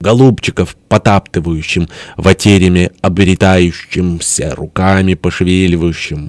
голубчиков, потаптывающим, в отереме, обретающимся, руками пошевеливающим.